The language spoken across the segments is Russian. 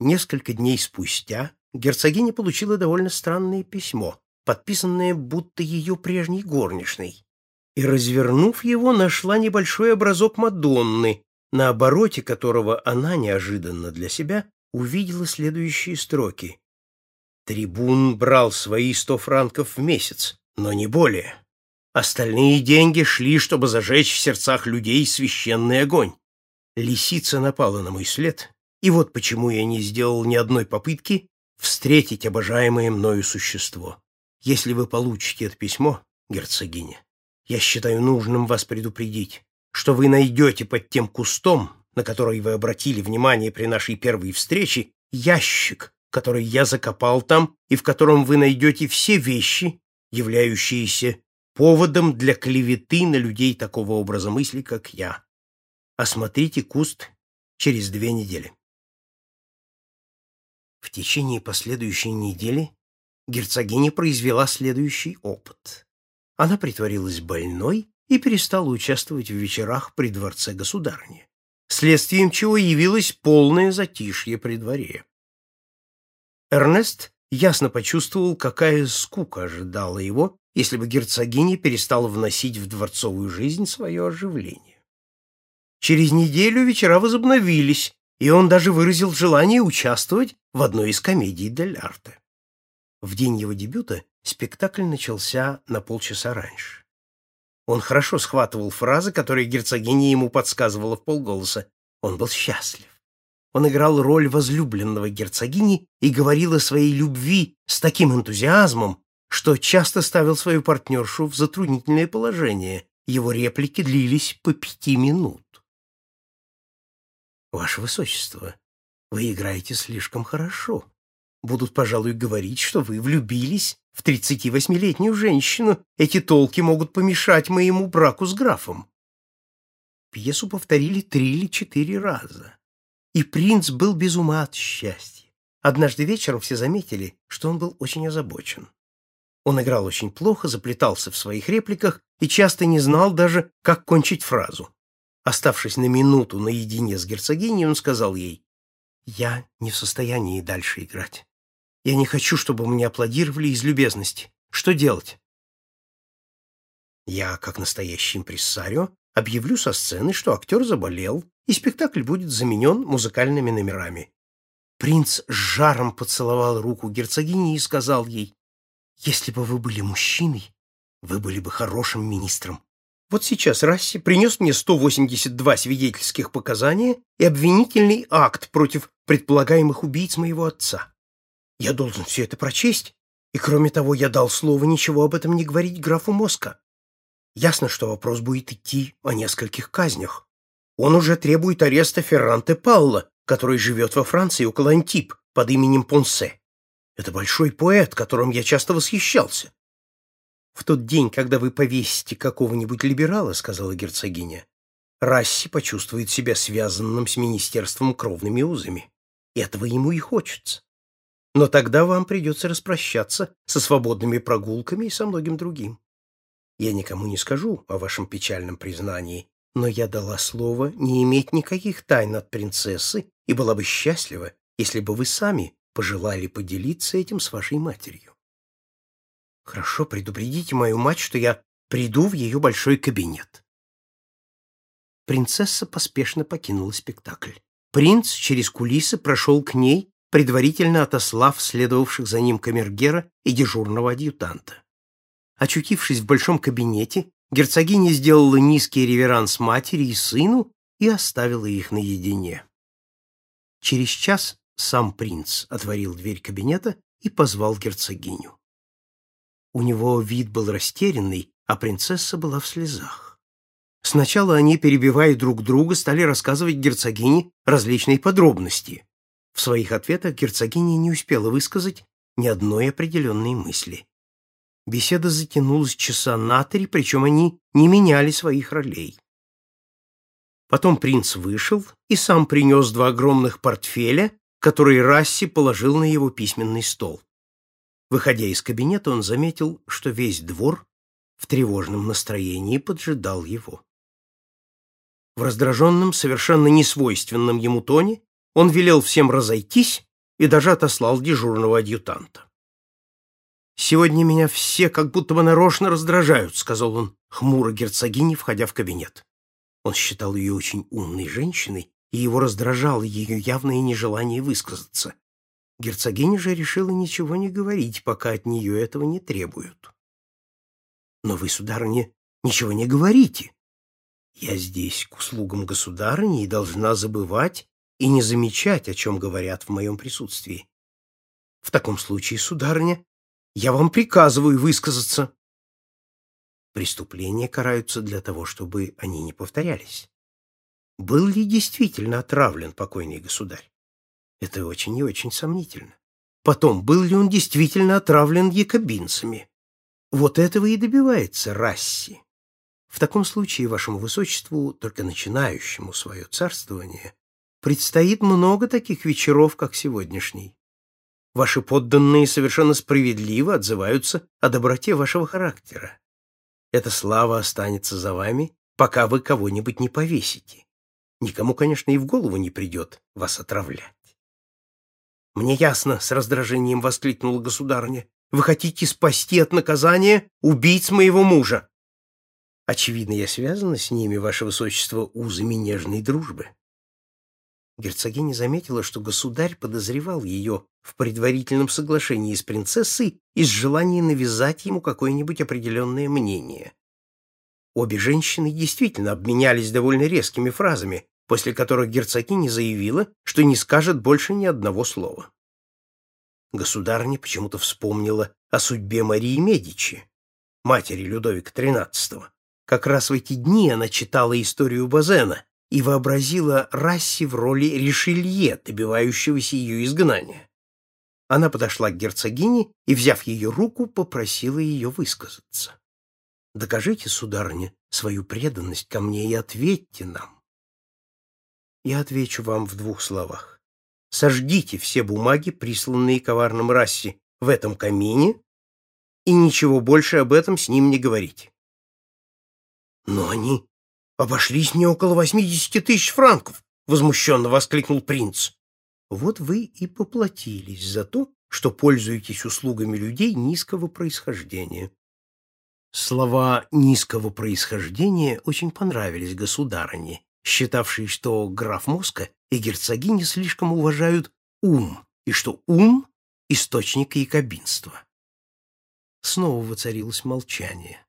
Несколько дней спустя герцогиня получила довольно странное письмо, подписанное будто ее прежней горничной, и, развернув его, нашла небольшой образок Мадонны, на обороте которого она неожиданно для себя увидела следующие строки. Трибун брал свои сто франков в месяц, но не более. Остальные деньги шли, чтобы зажечь в сердцах людей священный огонь. Лисица напала на мой след, и вот почему я не сделал ни одной попытки встретить обожаемое мною существо. Если вы получите это письмо, герцогиня, я считаю нужным вас предупредить, что вы найдете под тем кустом, на который вы обратили внимание при нашей первой встрече, ящик, который я закопал там и в котором вы найдете все вещи, являющиеся поводом для клеветы на людей такого образа мысли, как я. Осмотрите куст через две недели. В течение последующей недели герцогиня произвела следующий опыт. Она притворилась больной и перестала участвовать в вечерах при дворце государни, следствием чего явилось полное затишье при дворе. Эрнест ясно почувствовал, какая скука ожидала его, если бы герцогиня перестала вносить в дворцовую жизнь свое оживление. Через неделю вечера возобновились, и он даже выразил желание участвовать в одной из комедий Дель Арте. В день его дебюта спектакль начался на полчаса раньше. Он хорошо схватывал фразы, которые герцогиня ему подсказывала в полголоса. Он был счастлив. Он играл роль возлюбленного герцогини и говорил о своей любви с таким энтузиазмом, что часто ставил свою партнершу в затруднительное положение. Его реплики длились по пяти минут. «Ваше Высочество, вы играете слишком хорошо», Будут, пожалуй, говорить, что вы влюбились в 38-летнюю женщину. Эти толки могут помешать моему браку с графом. Пьесу повторили три или четыре раза. И принц был без ума от счастья. Однажды вечером все заметили, что он был очень озабочен. Он играл очень плохо, заплетался в своих репликах и часто не знал даже, как кончить фразу. Оставшись на минуту наедине с герцогиней, он сказал ей, «Я не в состоянии дальше играть. Я не хочу, чтобы мне аплодировали из любезности. Что делать? Я, как настоящий импрессарио, объявлю со сцены, что актер заболел, и спектакль будет заменен музыкальными номерами. Принц с жаром поцеловал руку герцогини и сказал ей, «Если бы вы были мужчиной, вы были бы хорошим министром. Вот сейчас Расси принес мне 182 свидетельских показания и обвинительный акт против предполагаемых убийц моего отца. Я должен все это прочесть, и, кроме того, я дал слово ничего об этом не говорить графу Моска. Ясно, что вопрос будет идти о нескольких казнях. Он уже требует ареста Ферранте Паула, который живет во Франции около Антип под именем Понсе. Это большой поэт, которым я часто восхищался. В тот день, когда вы повесите какого-нибудь либерала, сказала герцогиня, Расси почувствует себя связанным с министерством кровными узами. Этого ему и хочется. Но тогда вам придется распрощаться со свободными прогулками и со многим другим. Я никому не скажу о вашем печальном признании, но я дала слово не иметь никаких тайн от принцессы и была бы счастлива, если бы вы сами пожелали поделиться этим с вашей матерью. Хорошо, предупредите мою мать, что я приду в ее большой кабинет. Принцесса поспешно покинула спектакль. Принц через кулисы прошел к ней предварительно отослав следовавших за ним камергера и дежурного адъютанта. Очутившись в большом кабинете, герцогиня сделала низкий реверанс матери и сыну и оставила их наедине. Через час сам принц отворил дверь кабинета и позвал герцогиню. У него вид был растерянный, а принцесса была в слезах. Сначала они, перебивая друг друга, стали рассказывать герцогине различные подробности. В своих ответах герцогиня не успела высказать ни одной определенной мысли. Беседа затянулась часа на три, причем они не меняли своих ролей. Потом принц вышел и сам принес два огромных портфеля, которые Расси положил на его письменный стол. Выходя из кабинета, он заметил, что весь двор в тревожном настроении поджидал его. В раздраженном, совершенно несвойственном ему тоне он велел всем разойтись и даже отослал дежурного адъютанта. «Сегодня меня все как будто бы нарочно раздражают», — сказал он хмуро герцогине, входя в кабинет. Он считал ее очень умной женщиной, и его раздражало ее явное нежелание высказаться. Герцогиня же решила ничего не говорить, пока от нее этого не требуют. «Но вы, сударыня, ничего не говорите. Я здесь к услугам государыни и должна забывать и не замечать, о чем говорят в моем присутствии. В таком случае, сударыня, я вам приказываю высказаться. Преступления караются для того, чтобы они не повторялись. Был ли действительно отравлен покойный государь? Это очень и очень сомнительно. Потом, был ли он действительно отравлен якобинцами? Вот этого и добивается Расси. В таком случае вашему высочеству, только начинающему свое царствование, предстоит много таких вечеров, как сегодняшний. Ваши подданные совершенно справедливо отзываются о доброте вашего характера. Эта слава останется за вами, пока вы кого-нибудь не повесите. Никому, конечно, и в голову не придет вас отравлять. «Мне ясно», — с раздражением воскликнула государыня, «вы хотите спасти от наказания убийц моего мужа». Очевидно, я связана с ними, ваше высочество, узами нежной дружбы. Герцогиня заметила, что государь подозревал ее в предварительном соглашении с принцессой из желания навязать ему какое-нибудь определенное мнение. Обе женщины действительно обменялись довольно резкими фразами, после которых герцогиня заявила, что не скажет больше ни одного слова. Государыня почему-то вспомнила о судьбе Марии Медичи, матери Людовика XIII. Как раз в эти дни она читала историю Базена и вообразила Расси в роли Ришелье, добивающегося ее изгнания. Она подошла к герцогине и, взяв ее руку, попросила ее высказаться. «Докажите, сударыня, свою преданность ко мне и ответьте нам». Я отвечу вам в двух словах. Сожгите все бумаги, присланные коварным Расси, в этом камине, и ничего больше об этом с ним не говорите. Но они обошлись мне около восьмидесяти тысяч франков, возмущенно воскликнул принц. Вот вы и поплатились за то, что пользуетесь услугами людей низкого происхождения. Слова низкого происхождения очень понравились государыне, считавшей, что граф Моска и герцогиня слишком уважают ум, и что ум — источник якобинства. Снова воцарилось молчание.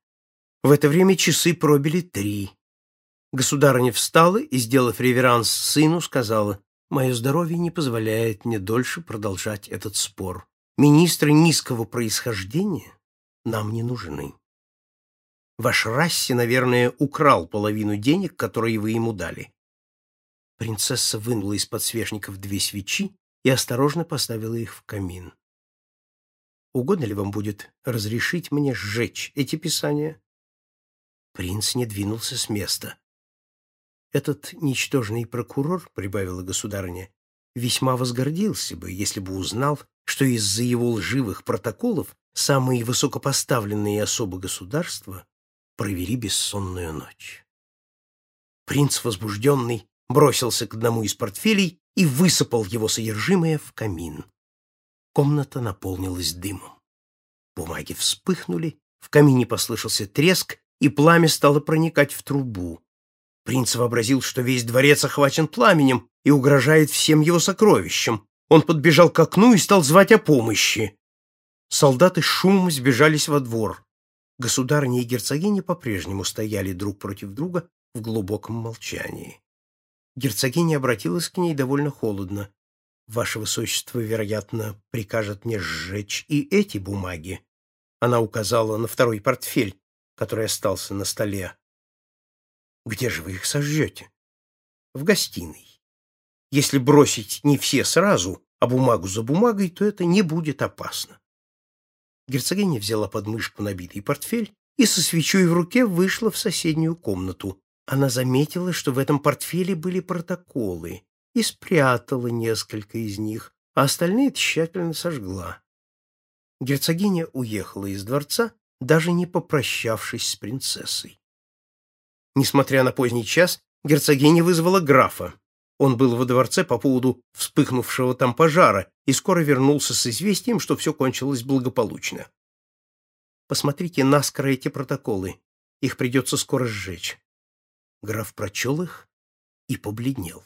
В это время часы пробили три. Государыня встала и, сделав реверанс сыну, сказала, «Мое здоровье не позволяет мне дольше продолжать этот спор. Министры низкого происхождения нам не нужны. Ваш Расси, наверное, украл половину денег, которые вы ему дали». Принцесса вынула из подсвечников две свечи и осторожно поставила их в камин. «Угодно ли вам будет разрешить мне сжечь эти писания?» Принц не двинулся с места. Этот ничтожный прокурор, прибавила государыня, весьма возгордился бы, если бы узнал, что из-за его лживых протоколов самые высокопоставленные особы государства провели бессонную ночь. Принц, возбужденный, бросился к одному из портфелей и высыпал его содержимое в камин. Комната наполнилась дымом. Бумаги вспыхнули, в камине послышался треск, и пламя стало проникать в трубу. Принц вообразил, что весь дворец охвачен пламенем и угрожает всем его сокровищам. Он подбежал к окну и стал звать о помощи. Солдаты шумом сбежались во двор. Государыня и герцогиня по-прежнему стояли друг против друга в глубоком молчании. Герцогиня обратилась к ней довольно холодно. «Ваше высочество, вероятно, прикажет мне сжечь и эти бумаги». Она указала на второй портфель, который остался на столе. Где же вы их сожжете? В гостиной. Если бросить не все сразу, а бумагу за бумагой, то это не будет опасно. Герцогиня взяла под мышку набитый портфель и со свечой в руке вышла в соседнюю комнату. Она заметила, что в этом портфеле были протоколы, и спрятала несколько из них, а остальные тщательно сожгла. Герцогиня уехала из дворца, даже не попрощавшись с принцессой. Несмотря на поздний час, герцогиня вызвала графа. Он был во дворце по поводу вспыхнувшего там пожара и скоро вернулся с известием, что все кончилось благополучно. Посмотрите наскоро эти протоколы. Их придется скоро сжечь. Граф прочел их и побледнел.